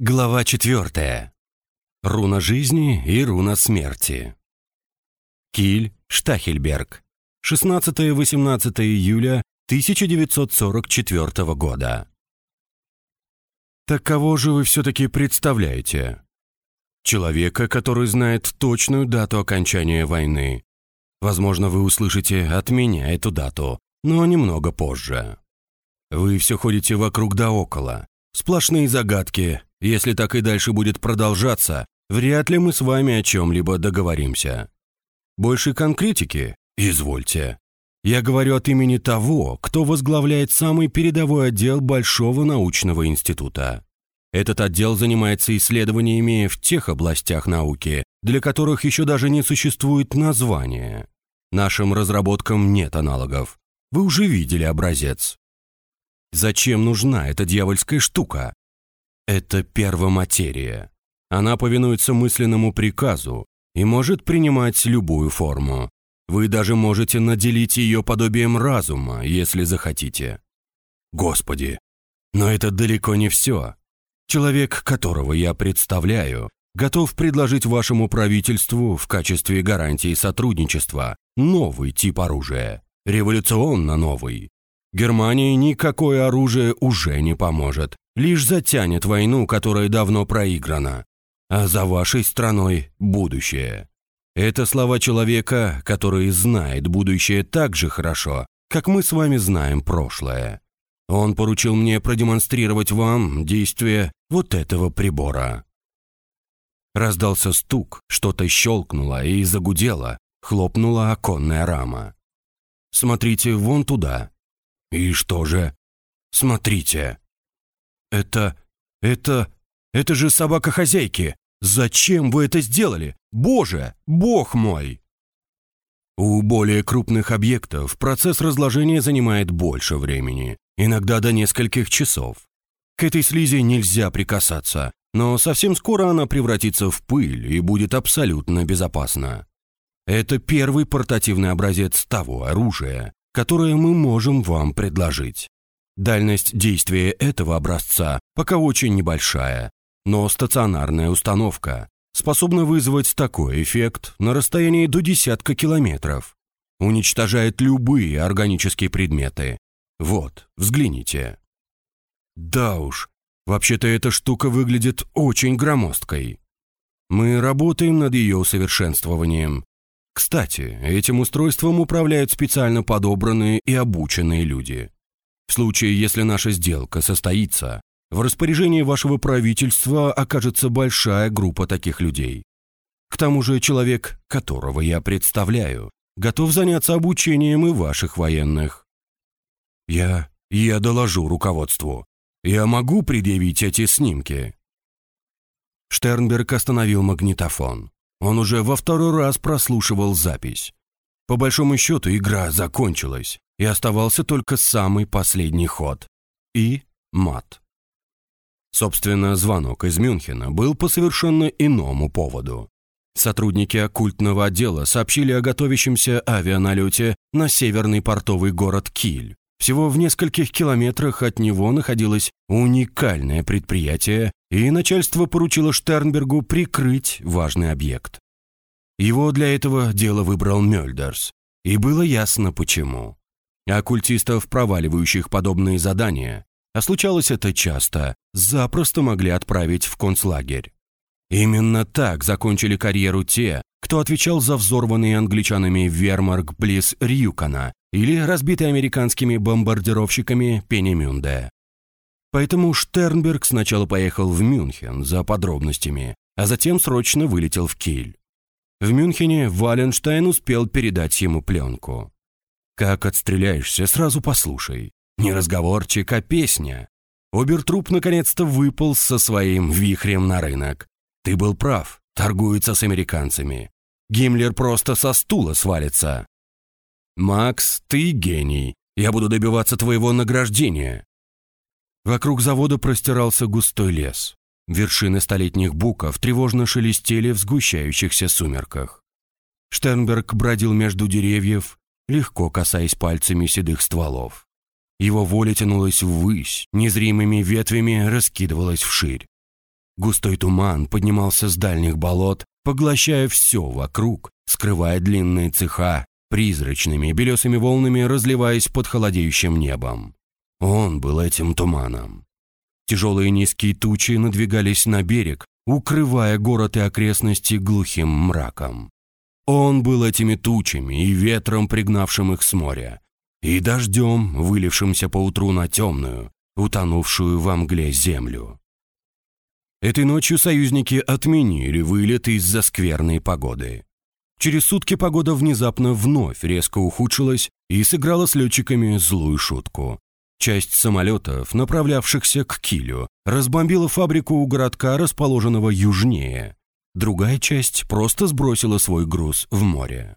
Глава 4. Руна жизни и руна смерти. Киль, Штахельберг. 16-18 июля 1944 года. Так кого же вы все-таки представляете? Человека, который знает точную дату окончания войны. Возможно, вы услышите от меня эту дату, но немного позже. Вы все ходите вокруг да около. Сплошные загадки. Если так и дальше будет продолжаться, вряд ли мы с вами о чем-либо договоримся. Больше конкретики? Извольте. Я говорю от имени того, кто возглавляет самый передовой отдел Большого научного института. Этот отдел занимается исследованиями в тех областях науки, для которых еще даже не существует названия. Нашим разработкам нет аналогов. Вы уже видели образец. Зачем нужна эта дьявольская штука? Это первоматерия. Она повинуется мысленному приказу и может принимать любую форму. Вы даже можете наделить ее подобием разума, если захотите. Господи, но это далеко не все. Человек, которого я представляю, готов предложить вашему правительству в качестве гарантии сотрудничества новый тип оружия, революционно новый, Германии никакое оружие уже не поможет, лишь затянет войну, которая давно проиграна. А за вашей страной будущее. Это слова человека, который знает будущее так же хорошо, как мы с вами знаем прошлое. Он поручил мне продемонстрировать вам действие вот этого прибора. Раздался стук, что-то щелкнуло и загудело, хлопнула оконная рама. «Смотрите вон туда», «И что же?» «Смотрите!» «Это... это... это же собака хозяйки! Зачем вы это сделали? Боже! Бог мой!» У более крупных объектов процесс разложения занимает больше времени, иногда до нескольких часов. К этой слизи нельзя прикасаться, но совсем скоро она превратится в пыль и будет абсолютно безопасна. Это первый портативный образец того оружия, которое мы можем вам предложить. Дальность действия этого образца пока очень небольшая, но стационарная установка способна вызвать такой эффект на расстоянии до десятка километров. Уничтожает любые органические предметы. Вот, взгляните. Да уж, вообще-то эта штука выглядит очень громоздкой. Мы работаем над ее усовершенствованием, кстати, этим устройством управляют специально подобранные и обученные люди. В случае, если наша сделка состоится, в распоряжении вашего правительства окажется большая группа таких людей. К тому же человек, которого я представляю, готов заняться обучением и ваших военных. Я... я доложу руководству. Я могу предъявить эти снимки?» Штернберг остановил магнитофон. Он уже во второй раз прослушивал запись. По большому счету игра закончилась, и оставался только самый последний ход. И мат. Собственно, звонок из Мюнхена был по совершенно иному поводу. Сотрудники оккультного отдела сообщили о готовящемся авианалете на северный портовый город Киль. Всего в нескольких километрах от него находилось уникальное предприятие, и начальство поручило Штернбергу прикрыть важный объект. Его для этого дело выбрал Мёльдерс, и было ясно почему. Оккультистов, проваливающих подобные задания, а случалось это часто, запросто могли отправить в концлагерь. Именно так закончили карьеру те, кто отвечал за взорванный англичанами Вермарк близ Рюкана или разбитый американскими бомбардировщиками Пенемюнде. Поэтому Штернберг сначала поехал в Мюнхен за подробностями, а затем срочно вылетел в Киль. В Мюнхене Валенштайн успел передать ему пленку. «Как отстреляешься, сразу послушай. Не разговорчик, а песня». Обертруп наконец-то выпал со своим вихрем на рынок. «Ты был прав, торгуется с американцами. Гиммлер просто со стула свалится. «Макс, ты гений. Я буду добиваться твоего награждения». Вокруг завода простирался густой лес. Вершины столетних буков тревожно шелестели в сгущающихся сумерках. Штернберг бродил между деревьев, легко касаясь пальцами седых стволов. Его воля тянулась ввысь, незримыми ветвями раскидывалась вширь. Густой туман поднимался с дальних болот, поглощая все вокруг, скрывая длинные цеха, призрачными белесыми волнами разливаясь под холодеющим небом. Он был этим туманом. Тяжелые низкие тучи надвигались на берег, укрывая город и окрестности глухим мраком. Он был этими тучами и ветром, пригнавшим их с моря, и дождем, вылившимся поутру на темную, утонувшую во мгле землю. Этой ночью союзники отменили вылет из-за скверной погоды. Через сутки погода внезапно вновь резко ухудшилась и сыграла с летчиками злую шутку. Часть самолетов, направлявшихся к Килю, разбомбила фабрику у городка, расположенного южнее. Другая часть просто сбросила свой груз в море.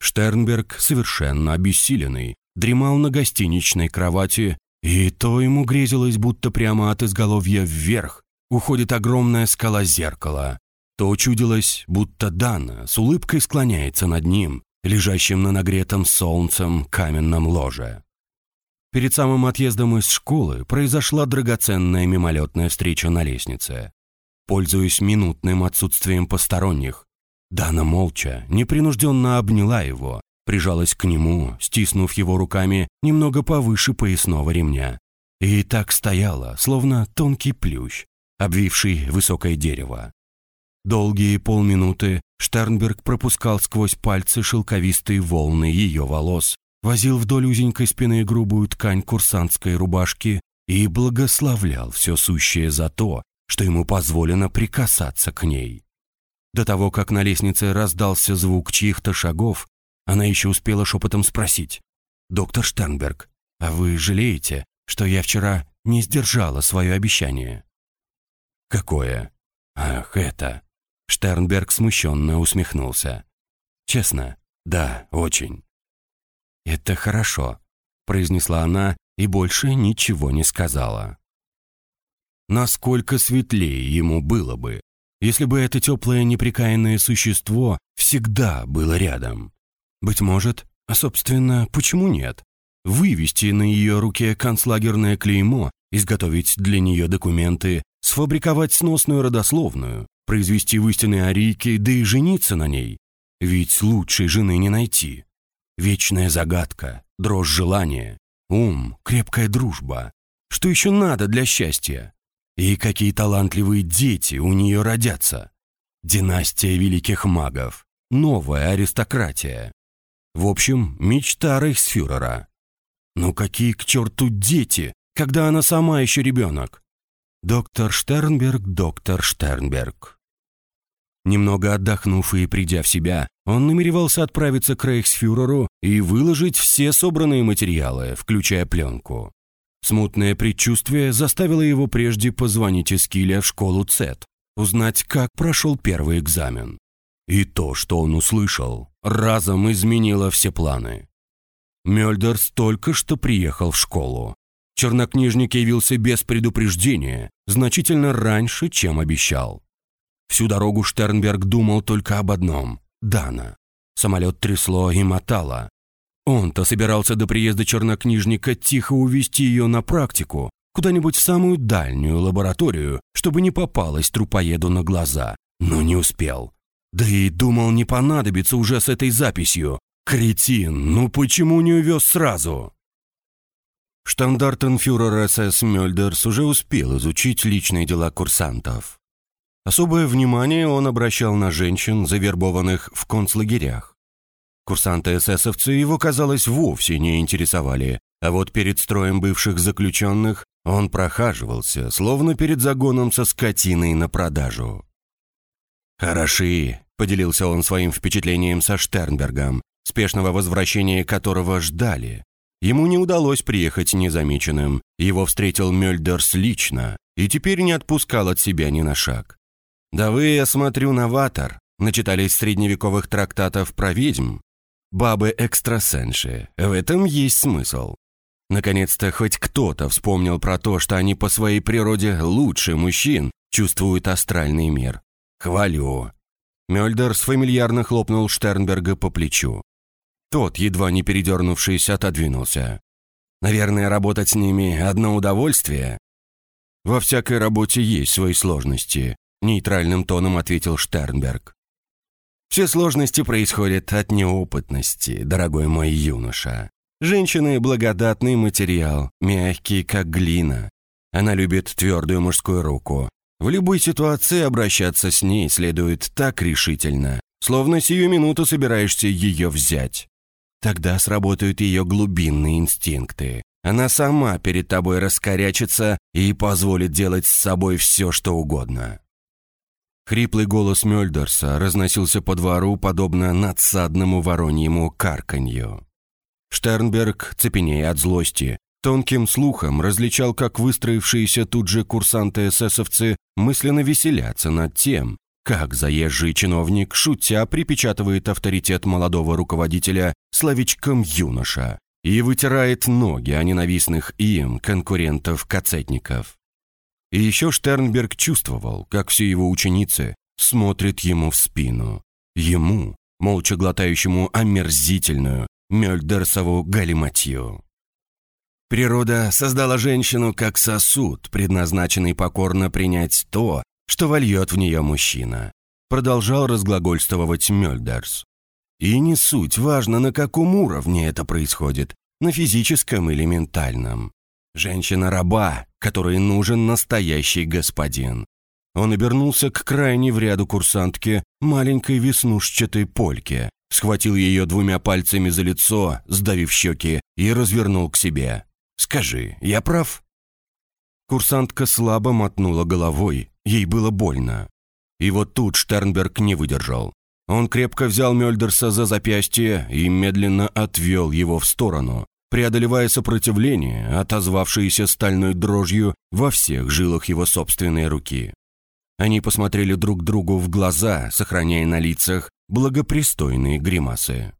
Штернберг, совершенно обессиленный, дремал на гостиничной кровати и то ему грезилось, будто прямо от изголовья вверх уходит огромная скала зеркала, то чудилось, будто Дана с улыбкой склоняется над ним, лежащим на нагретом солнцем каменном ложе. Перед самым отъездом из школы произошла драгоценная мимолетная встреча на лестнице. Пользуясь минутным отсутствием посторонних, Дана молча, непринужденно обняла его прижалась к нему, стиснув его руками немного повыше поясного ремня. И так стояла, словно тонкий плющ, обвивший высокое дерево. Долгие полминуты Штернберг пропускал сквозь пальцы шелковистые волны ее волос, возил вдоль узенькой спины грубую ткань курсантской рубашки и благословлял все сущее за то, что ему позволено прикасаться к ней. До того, как на лестнице раздался звук чьих-то шагов, она еще успела шепотом спросить. «Доктор Штернберг, а вы жалеете, что я вчера не сдержала свое обещание?» «Какое?» «Ах, это...» Штернберг смущенно усмехнулся. «Честно, да, очень». «Это хорошо», — произнесла она и больше ничего не сказала. Насколько светлее ему было бы, если бы это теплое неприкаянное существо всегда было рядом. Быть может, а собственно, почему нет? Вывести на ее руке концлагерное клеймо, изготовить для нее документы, сфабриковать сносную родословную, произвести в истинной арийке, да и жениться на ней. Ведь лучшей жены не найти. Вечная загадка, дрожь желания, ум, крепкая дружба. Что еще надо для счастья? И какие талантливые дети у нее родятся? Династия великих магов, новая аристократия. В общем, мечта рейхсфюрера. Ну какие к черту дети, когда она сама еще ребенок? Доктор Штернберг, доктор Штернберг. Немного отдохнув и придя в себя, он намеревался отправиться к рейхсфюреру и выложить все собранные материалы, включая пленку. Смутное предчувствие заставило его прежде позвонить из в школу ЦЕТ, узнать, как прошел первый экзамен. И то, что он услышал, разом изменило все планы. Мёльдерс только что приехал в школу. Чернокнижник явился без предупреждения, значительно раньше, чем обещал. Всю дорогу Штернберг думал только об одном — Дана. Самолет трясло и мотало. Он-то собирался до приезда чернокнижника тихо увезти ее на практику, куда-нибудь в самую дальнюю лабораторию, чтобы не попалась трупоеду на глаза, но не успел. Да и думал, не понадобится уже с этой записью. Кретин, ну почему не увез сразу? Штандартенфюрер СС Мёльдерс уже успел изучить личные дела курсантов. Особое внимание он обращал на женщин, завербованных в концлагерях. Курсанты-эсэсовцы его, казалось, вовсе не интересовали, а вот перед строем бывших заключенных он прохаживался, словно перед загоном со скотиной на продажу. «Хороши», — поделился он своим впечатлением со Штернбергом, спешного возвращения которого ждали. Ему не удалось приехать незамеченным, его встретил Мёльдерс лично и теперь не отпускал от себя ни на шаг. «Да вы, я смотрю, новатор», начитались средневековых трактатов про ведьм. Бабы-экстрасенши, в этом есть смысл. Наконец-то хоть кто-то вспомнил про то, что они по своей природе лучше мужчин чувствуют астральный мир. «Хвалю». Мёльдерс фамильярно хлопнул Штернберга по плечу. Тот, едва не передернувшись, отодвинулся. «Наверное, работать с ними — одно удовольствие?» Во всякой работе есть свои сложности», — нейтральным тоном ответил Штернберг. «Все сложности происходят от неопытности, дорогой мой юноша. Женщины — благодатный материал, мягкий, как глина. Она любит твердую мужскую руку. В любой ситуации обращаться с ней следует так решительно, словно сию минуту собираешься ее взять. Тогда сработают ее глубинные инстинкты. Она сама перед тобой раскорячится и позволит делать с собой все, что угодно. Хриплый голос Мёльдерса разносился по двору, подобно надсадному вороньему карканью. Штернберг, цепенея от злости, тонким слухом различал, как выстроившиеся тут же курсанты-эсэсовцы мысленно веселятся над тем, как заезжий чиновник, шутя, припечатывает авторитет молодого руководителя словечком «юноша» и вытирает ноги о ненавистных им конкурентов-кацетников. И еще Штернберг чувствовал, как все его ученицы смотрят ему в спину. Ему, молча глотающему омерзительную Мёльдерсову галиматью. Природа создала женщину как сосуд, предназначенный покорно принять то, что вольет в нее мужчина. Продолжал разглагольствовать Мёльдерс. И не суть, важно, на каком уровне это происходит, на физическом или ментальном. Женщина-раба, которой нужен настоящий господин. Он обернулся к крайней в ряду курсантке, маленькой веснушчатой польке, схватил ее двумя пальцами за лицо, сдавив щеки, и развернул к себе. «Скажи, я прав?» Курсантка слабо мотнула головой, ей было больно. И вот тут Штернберг не выдержал. Он крепко взял Мёльдерса за запястье и медленно отвел его в сторону, преодолевая сопротивление, отозвавшееся стальной дрожью во всех жилах его собственной руки. Они посмотрели друг другу в глаза, сохраняя на лицах благопристойные гримасы.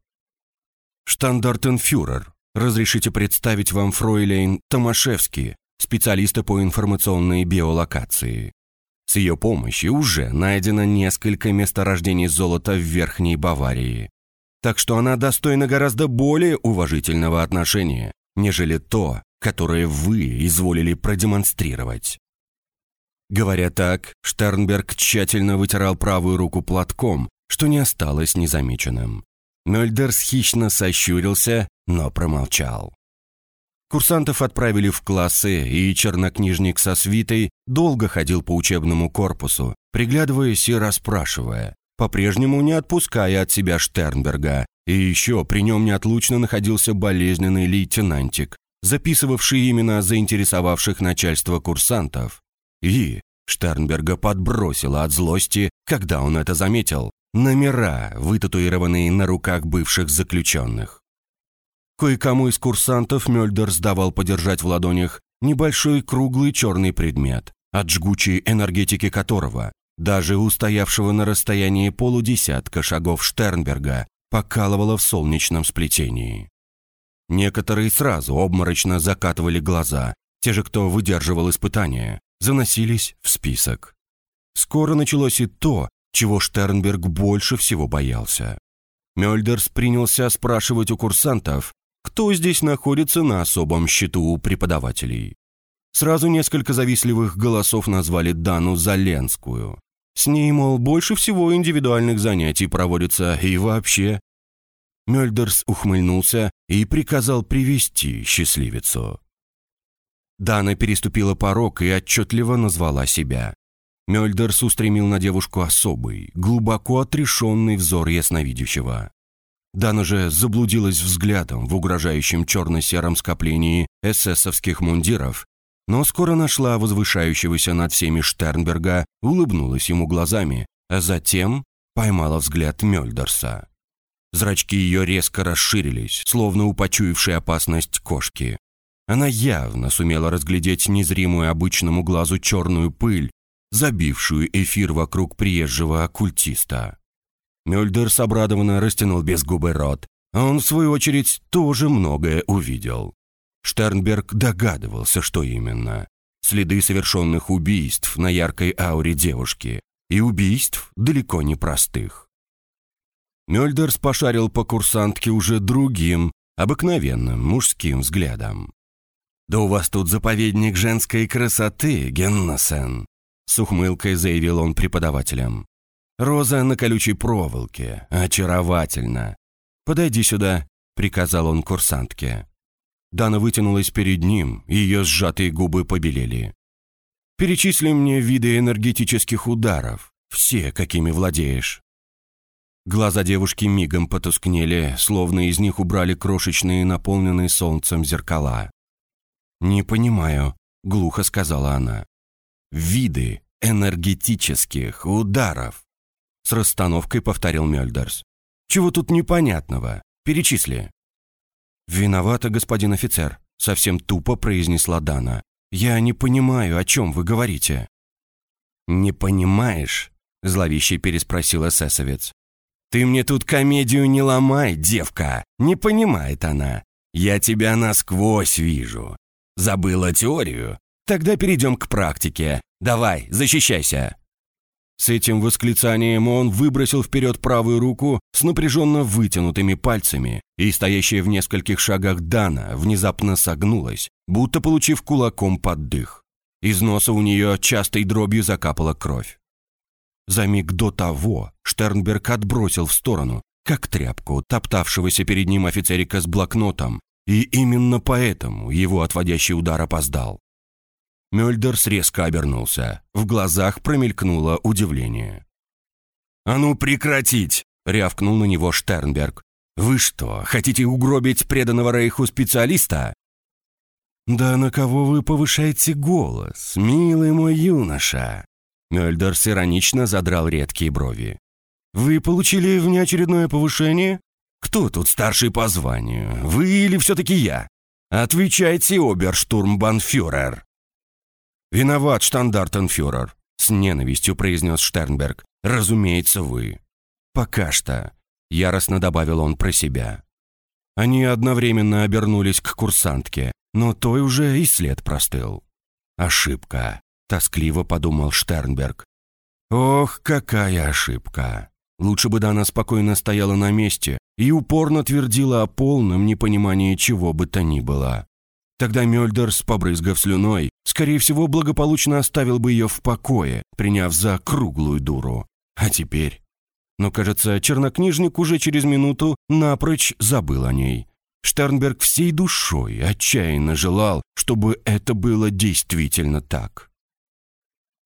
«Штандартенфюрер, разрешите представить вам фройлейн Томашевский, специалиста по информационной биолокации. С ее помощью уже найдено несколько месторождений золота в Верхней Баварии. Так что она достойна гораздо более уважительного отношения, нежели то, которое вы изволили продемонстрировать. Говоря так, Штернберг тщательно вытирал правую руку платком, что не осталось незамеченным. Мёльдерс хищно сощурился, но промолчал. Курсантов отправили в классы, и чернокнижник со свитой долго ходил по учебному корпусу, приглядываясь и расспрашивая, по-прежнему не отпуская от себя Штернберга. И еще при нем неотлучно находился болезненный лейтенантик, записывавший имена заинтересовавших начальство курсантов. И Штернберга подбросило от злости, когда он это заметил, номера, вытатуированные на руках бывших заключенных. Кое-кому из курсантов Мёльдер сдавал подержать в ладонях небольшой круглый черный предмет, от жгучей энергетики которого даже устоявшего на расстоянии полудесятка шагов Штернберга покалывало в солнечном сплетении. Некоторые сразу обморочно закатывали глаза, те же, кто выдерживал испытания, заносились в список. Скоро началось и то, чего Штернберг больше всего боялся. Мёльдерс принялся спрашивать у курсантов, кто здесь находится на особом счету у преподавателей. Сразу несколько завистливых голосов назвали Дану Заленскую. С ней, мол, больше всего индивидуальных занятий проводится и вообще. Мёльдерс ухмыльнулся и приказал привести счастливицу. Дана переступила порог и отчетливо назвала себя. Мёльдерс устремил на девушку особый, глубоко отрешенный взор ясновидящего. Дана же заблудилась взглядом в угрожающем черно-сером скоплении эсэсовских мундиров, но скоро нашла возвышающегося над всеми Штернберга, улыбнулась ему глазами, а затем поймала взгляд Мёльдерса. Зрачки ее резко расширились, словно у почуявшей опасность кошки. Она явно сумела разглядеть незримую обычному глазу черную пыль, забившую эфир вокруг приезжего оккультиста. Мюльдерс обрадованно растянул без губы рот. А он, в свою очередь, тоже многое увидел. Штернберг догадывался, что именно. Следы совершенных убийств на яркой ауре девушки. И убийств далеко не простых. Мёльдерс пошарил по курсантке уже другим, обыкновенным мужским взглядом. «Да у вас тут заповедник женской красоты, Геннасен», с ухмылкой заявил он преподавателям. «Роза на колючей проволоке. Очаровательно. Подойди сюда», — приказал он курсантке. Дана вытянулась перед ним, ее сжатые губы побелели. «Перечисли мне виды энергетических ударов, все, какими владеешь». Глаза девушки мигом потускнели, словно из них убрали крошечные, наполненные солнцем зеркала. «Не понимаю», — глухо сказала она. «Виды энергетических ударов», — с расстановкой повторил Мёльдерс. «Чего тут непонятного? Перечисли». «Виновата, господин офицер», — совсем тупо произнесла Дана. «Я не понимаю, о чем вы говорите». «Не понимаешь?» — зловеще переспросил эсэсовец. «Ты мне тут комедию не ломай, девка!» Не понимает она. «Я тебя насквозь вижу. Забыла теорию? Тогда перейдем к практике. Давай, защищайся!» С этим восклицанием он выбросил вперед правую руку с напряженно вытянутыми пальцами, и стоящая в нескольких шагах Дана внезапно согнулась, будто получив кулаком под дых. Из носа у нее частой дробью закапала кровь. За миг до того Штернберг отбросил в сторону, как тряпку, топтавшегося перед ним офицерика с блокнотом, и именно поэтому его отводящий удар опоздал. Мёльдерс резко обернулся. В глазах промелькнуло удивление. «А ну прекратить!» — рявкнул на него Штернберг. «Вы что, хотите угробить преданного Рейху специалиста?» «Да на кого вы повышаете голос, милый мой юноша?» Мёльдерс иронично задрал редкие брови. «Вы получили внеочередное повышение? Кто тут старший по званию, вы или все-таки я? Отвечайте, оберштурмбанфюрер!» «Виноват, штандартенфюрер», — с ненавистью произнес Штернберг. «Разумеется, вы». «Пока что», — яростно добавил он про себя. Они одновременно обернулись к курсантке, но той уже и след простыл. «Ошибка», — тоскливо подумал Штернберг. «Ох, какая ошибка! Лучше бы Дана спокойно стояла на месте и упорно твердила о полном непонимании чего бы то ни было. Тогда Мёльдерс, побрызгав слюной, скорее всего, благополучно оставил бы ее в покое, приняв за круглую дуру. А теперь... Но, кажется, чернокнижник уже через минуту напрочь забыл о ней. Штернберг всей душой отчаянно желал, чтобы это было действительно так.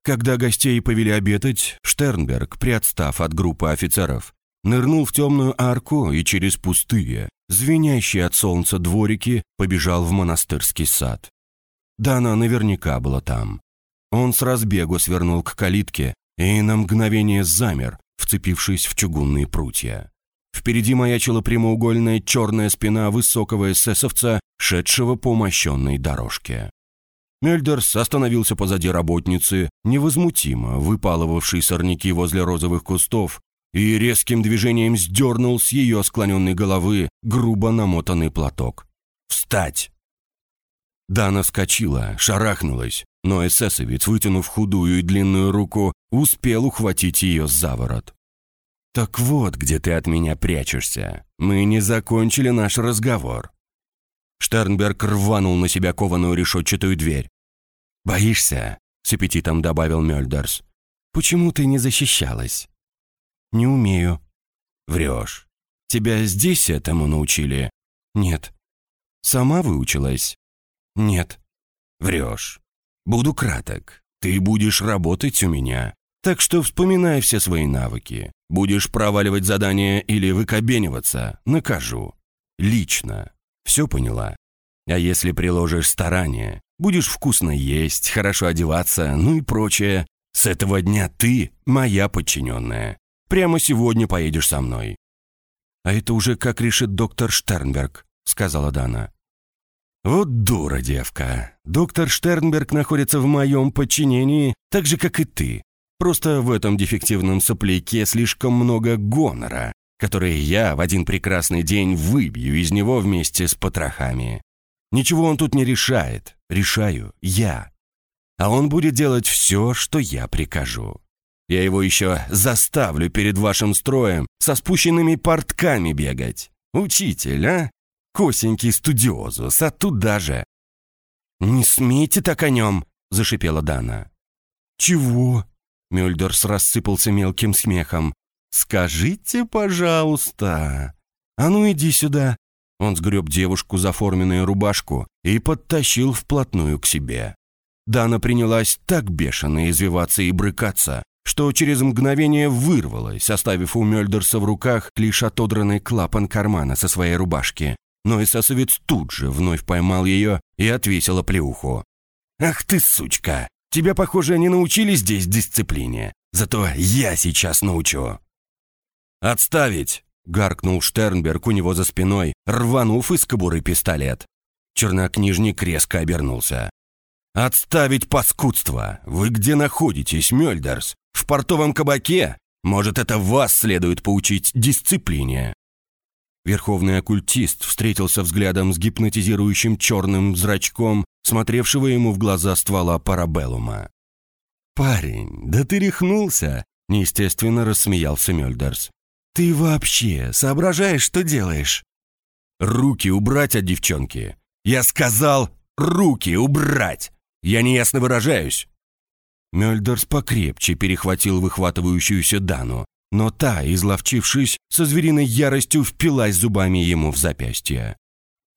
Когда гостей повели обедать, Штернберг, приотстав от группы офицеров, нырнул в темную арку и через пустые, звенящие от солнца дворики, побежал в монастырский сад. Да она наверняка была там. Он с разбегу свернул к калитке и на мгновение замер, вцепившись в чугунные прутья. Впереди маячила прямоугольная черная спина высокого эсэсовца, шедшего по мощенной дорожке. Мельдерс остановился позади работницы, невозмутимо выпалывавшей сорняки возле розовых кустов, и резким движением сдернул с ее склоненной головы грубо намотанный платок. «Встать!» Дана вскочила, шарахнулась, но эсэсовец, вытянув худую и длинную руку, успел ухватить ее за ворот. «Так вот, где ты от меня прячешься. Мы не закончили наш разговор». Штернберг рванул на себя кованую решетчатую дверь. «Боишься?» — с аппетитом добавил Мёльдерс. «Почему ты не защищалась?» «Не умею». «Врешь. Тебя здесь этому научили?» «Нет». «Сама выучилась?» «Нет». «Врешь. Буду краток. Ты будешь работать у меня. Так что вспоминай все свои навыки. Будешь проваливать задания или выкобениваться, накажу. Лично. Все поняла? А если приложишь старания, будешь вкусно есть, хорошо одеваться, ну и прочее, с этого дня ты моя подчиненная. Прямо сегодня поедешь со мной». «А это уже как решит доктор Штернберг», — сказала Дана. «Вот дура девка. Доктор Штернберг находится в моем подчинении, так же, как и ты. Просто в этом дефективном сопляке слишком много гонора, который я в один прекрасный день выбью из него вместе с потрохами. Ничего он тут не решает, решаю я. А он будет делать все, что я прикажу. Я его еще заставлю перед вашим строем со спущенными портками бегать. Учитель, а? Косенький студиозус, а туда же. «Не смейте так о нем!» — зашипела Дана. «Чего?» — Мюльдерс рассыпался мелким смехом. «Скажите, пожалуйста!» «А ну иди сюда!» Он сгреб девушку за форменную рубашку и подтащил вплотную к себе. Дана принялась так бешено извиваться и брыкаться, что через мгновение вырвалась, оставив у Мёльдерса в руках лишь отодранный клапан кармана со своей рубашки. Но эсэсовец тут же вновь поймал ее и отвесил оплеуху. «Ах ты, сучка! Тебя, похоже, не научили здесь дисциплине. Зато я сейчас научу!» «Отставить!» — гаркнул Штернберг у него за спиной, рванув из кобуры пистолет. Чернокнижник резко обернулся. «Отставить паскудство! Вы где находитесь, Мёльдерс? В портовом кабаке? Может, это вас следует поучить дисциплине?» Верховный оккультист встретился взглядом с гипнотизирующим черным зрачком, смотревшего ему в глаза ствола парабеллума. «Парень, да ты рехнулся!» — неестественно рассмеялся Мёльдерс. «Ты вообще соображаешь, что делаешь?» «Руки убрать от девчонки!» «Я сказал, руки убрать!» Я неясно выражаюсь». Мёльдерс покрепче перехватил выхватывающуюся Дану, но та, изловчившись, со звериной яростью впилась зубами ему в запястье.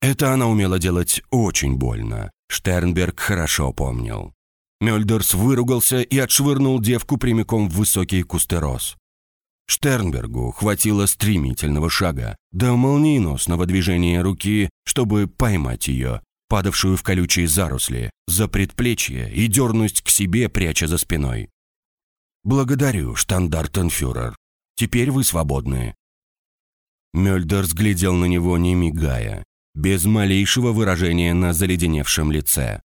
Это она умела делать очень больно. Штернберг хорошо помнил. Мёльдерс выругался и отшвырнул девку прямиком в высокие кусты роз. Штернбергу хватило стремительного шага до молниеносного движения руки, чтобы поймать ее падавшую в колючие заросли, за предплечье и дернуть к себе, пряча за спиной. «Благодарю, штандартенфюрер. Теперь вы свободны». Мёльдер взглядел на него, не мигая, без малейшего выражения на заледеневшем лице.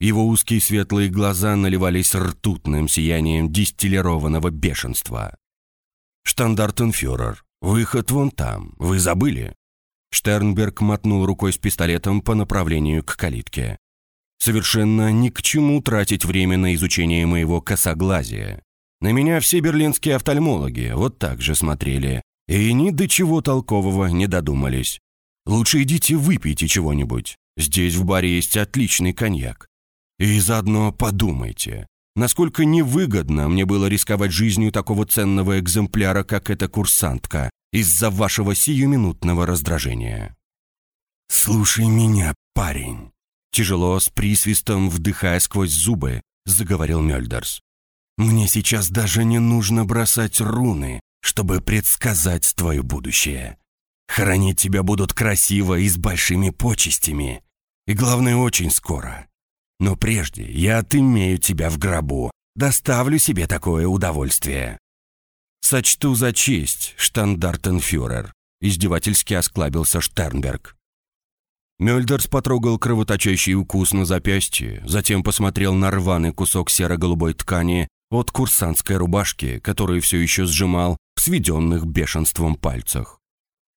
Его узкие светлые глаза наливались ртутным сиянием дистиллированного бешенства. «Штандартенфюрер, выход вон там, вы забыли?» Штернберг мотнул рукой с пистолетом по направлению к калитке. «Совершенно ни к чему тратить время на изучение моего косоглазия. На меня все берлинские офтальмологи вот так же смотрели, и ни до чего толкового не додумались. Лучше идите выпейте чего-нибудь. Здесь в баре есть отличный коньяк. И заодно подумайте, насколько невыгодно мне было рисковать жизнью такого ценного экземпляра, как эта курсантка, из-за вашего сиюминутного раздражения. «Слушай меня, парень!» Тяжело, с присвистом, вдыхая сквозь зубы, заговорил Мёльдерс. «Мне сейчас даже не нужно бросать руны, чтобы предсказать твое будущее. Хоронить тебя будут красиво и с большими почестями. И главное, очень скоро. Но прежде я отымею тебя в гробу, доставлю себе такое удовольствие. «Сочту за честь, штандартенфюрер», — издевательски осклабился Штернберг. Мёльдерс потрогал кровоточащий укус на запястье, затем посмотрел на рваный кусок серо-голубой ткани от курсантской рубашки, который все еще сжимал в сведенных бешенством пальцах.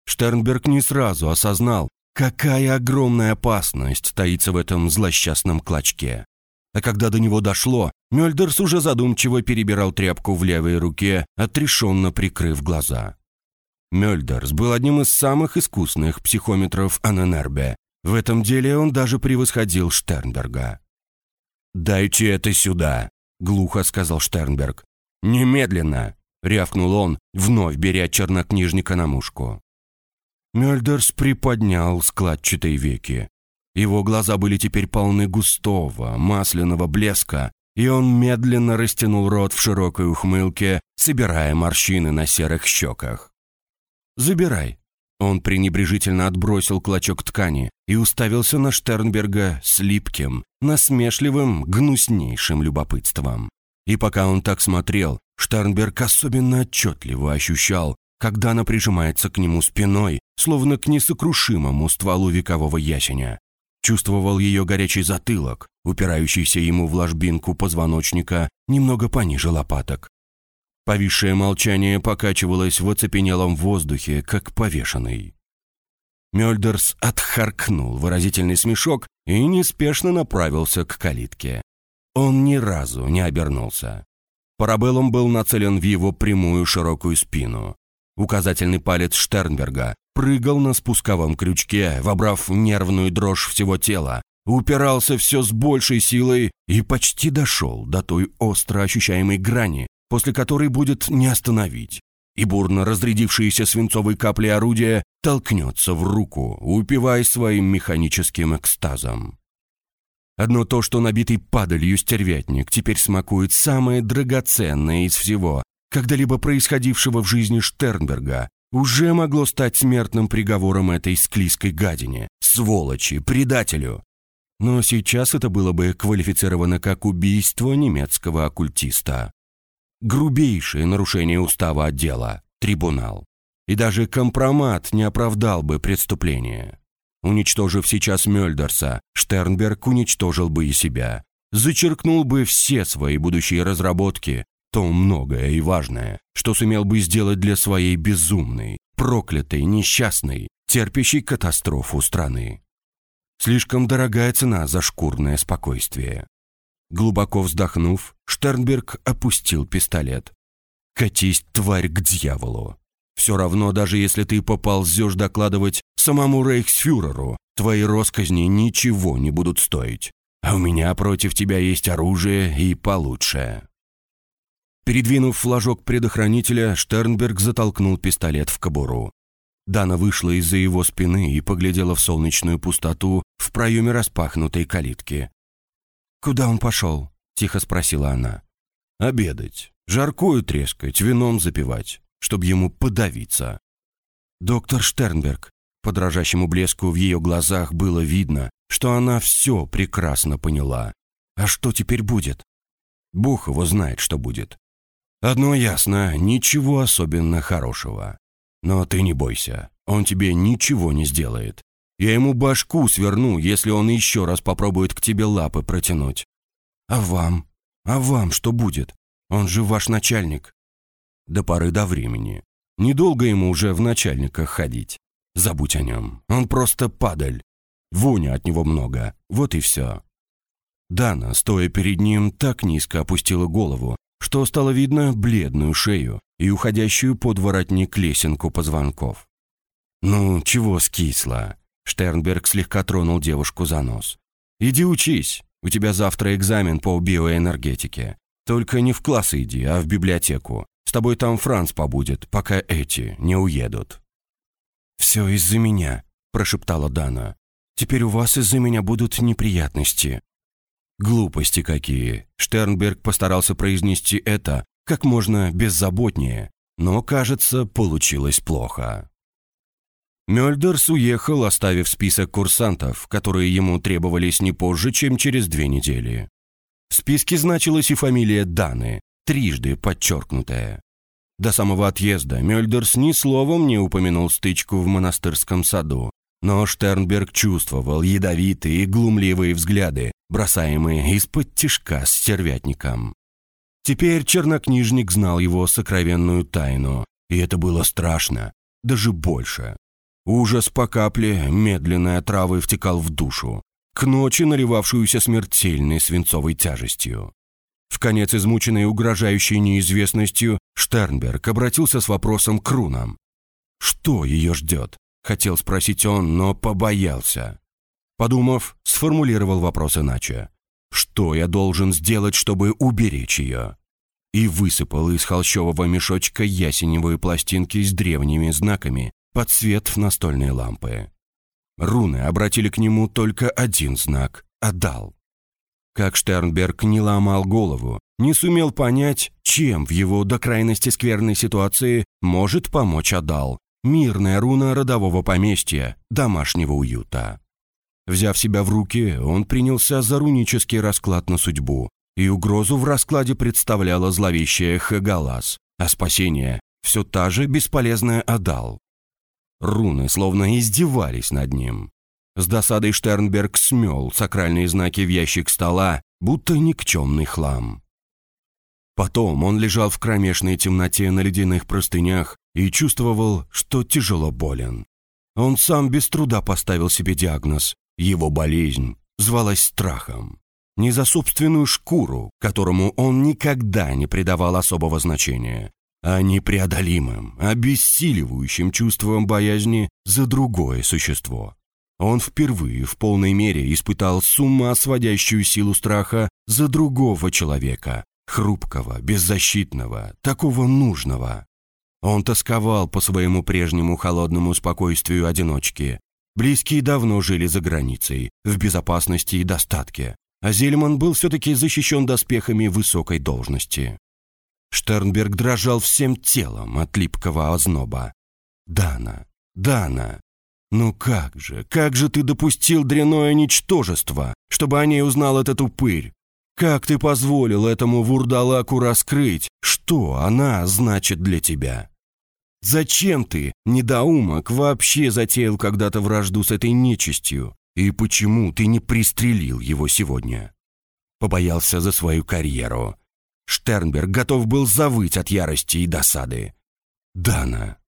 Штернберг не сразу осознал, какая огромная опасность таится в этом злосчастном клочке. А когда до него дошло, Мёльдерс уже задумчиво перебирал тряпку в левой руке, отрешенно прикрыв глаза. Мёльдерс был одним из самых искусных психометров Аненербе. В этом деле он даже превосходил Штернберга. «Дайте это сюда», — глухо сказал Штернберг. «Немедленно!» — рявкнул он, вновь беря чернокнижника на мушку. Мёльдерс приподнял складчатые веки. Его глаза были теперь полны густого, масляного блеска, и он медленно растянул рот в широкой ухмылке, собирая морщины на серых щеках. «Забирай». Он пренебрежительно отбросил клочок ткани и уставился на Штернберга с липким, насмешливым, гнуснейшим любопытством. И пока он так смотрел, Штернберг особенно отчетливо ощущал, когда она прижимается к нему спиной, словно к несокрушимому стволу векового ясеня, Чувствовал ее горячий затылок, упирающийся ему в ложбинку позвоночника немного пониже лопаток. Повисшее молчание покачивалось в оцепенелом воздухе, как повешенный. Мёльдерс отхаркнул выразительный смешок и неспешно направился к калитке. Он ни разу не обернулся. Парабеллум был нацелен в его прямую широкую спину. Указательный палец Штернберга прыгал на спусковом крючке, вобрав нервную дрожь всего тела, упирался все с большей силой и почти дошел до той остро ощущаемой грани, после которой будет не остановить. И бурно разрядившиеся свинцовой капли орудия толкнется в руку, упиваясь своим механическим экстазом. Одно то, что набитый падалью стервятник теперь смакует самое драгоценное из всего, когда-либо происходившего в жизни Штернберга, уже могло стать смертным приговором этой склизкой гадине, сволочи, предателю. Но сейчас это было бы квалифицировано как убийство немецкого оккультиста. Грубейшее нарушение устава отдела, трибунал. И даже компромат не оправдал бы преступление. Уничтожив сейчас Мёльдерса, Штернберг уничтожил бы и себя. Зачеркнул бы все свои будущие разработки, то многое и важное, что сумел бы сделать для своей безумной, проклятой, несчастной, терпящей катастрофу страны. Слишком дорогая цена за шкурное спокойствие. Глубоко вздохнув, Штернберг опустил пистолет. «Катись, тварь, к дьяволу! Все равно, даже если ты поползешь докладывать самому рейхсфюреру, твои росказни ничего не будут стоить. А у меня против тебя есть оружие и получше». Передвинув флажок предохранителя, Штернберг затолкнул пистолет в кобуру. Дана вышла из-за его спины и поглядела в солнечную пустоту в проеме распахнутой калитки. «Куда он пошел?» — тихо спросила она. «Обедать. Жаркую трескать, вином запивать, чтобы ему подавиться». Доктор Штернберг, по дрожащему блеску в ее глазах было видно, что она все прекрасно поняла. А что теперь будет? Бог его знает, что будет. Одно ясно, ничего особенно хорошего. Но ты не бойся, он тебе ничего не сделает. Я ему башку сверну, если он еще раз попробует к тебе лапы протянуть. А вам? А вам что будет? Он же ваш начальник. До поры до времени. Недолго ему уже в начальниках ходить. Забудь о нем. Он просто падаль. Воня от него много. Вот и все. Дана, стоя перед ним, так низко опустила голову, что стало видно бледную шею и уходящую под воротник лесенку позвонков. «Ну, чего скисла?» Штернберг слегка тронул девушку за нос. «Иди учись, у тебя завтра экзамен по биоэнергетике. Только не в класс иди, а в библиотеку. С тобой там Франц побудет, пока эти не уедут». «Все из-за меня», – прошептала Дана. «Теперь у вас из-за меня будут неприятности. Глупости какие. Штернберг постарался произнести это как можно беззаботнее, но, кажется, получилось плохо. Мёльдерс уехал, оставив список курсантов, которые ему требовались не позже, чем через две недели. В списке значилась и фамилия Даны, трижды подчеркнутая. До самого отъезда Мёльдерс ни словом не упомянул стычку в монастырском саду, но Штернберг чувствовал ядовитые и глумливые взгляды, бросаемые из-под тишка с стервятником. Теперь чернокнижник знал его сокровенную тайну, и это было страшно, даже больше. Ужас по капле медленной отравой втекал в душу, к ночи наливавшуюся смертельной свинцовой тяжестью. В конец измученной угрожающей неизвестностью, Штернберг обратился с вопросом к рунам. Что ее ждет? Хотел спросить он, но побоялся. Подумав, сформулировал вопрос иначе. «Что я должен сделать, чтобы уберечь ее?» И высыпал из холщового мешочка ясеневые пластинки с древними знаками под свет настольной лампы. Руны обратили к нему только один знак — «Отдал». Как Штернберг не ломал голову, не сумел понять, чем в его до крайности скверной ситуации может помочь Адал, мирная руна родового поместья, домашнего уюта. Взяв себя в руки, он принялся за рунический расклад на судьбу, и угрозу в раскладе представляла зловещая Хагалас, а спасение – все та же бесполезная Адал. Руны словно издевались над ним. С досадой Штернберг смел сакральные знаки в ящик стола, будто никчемный хлам. Потом он лежал в кромешной темноте на ледяных простынях и чувствовал, что тяжело болен. Он сам без труда поставил себе диагноз его болезнь звалась страхом. Не за собственную шкуру, которому он никогда не придавал особого значения, а непреодолимым, обессиливающим чувством боязни за другое существо. Он впервые в полной мере испытал с ума сводящую силу страха за другого человека, хрупкого, беззащитного, такого нужного. Он тосковал по своему прежнему холодному спокойствию одиночки. Близкие давно жили за границей, в безопасности и достатке, а Зельман был все-таки защищен доспехами высокой должности. Штернберг дрожал всем телом от липкого озноба. «Дана, Дана, ну как же, как же ты допустил дряное ничтожество, чтобы о ней узнал этот упырь? Как ты позволил этому вурдалаку раскрыть, что она значит для тебя? Зачем ты, недоумок, вообще затеял когда-то вражду с этой нечистью? И почему ты не пристрелил его сегодня? Побоялся за свою карьеру. Штернберг готов был завыть от ярости и досады. Дана,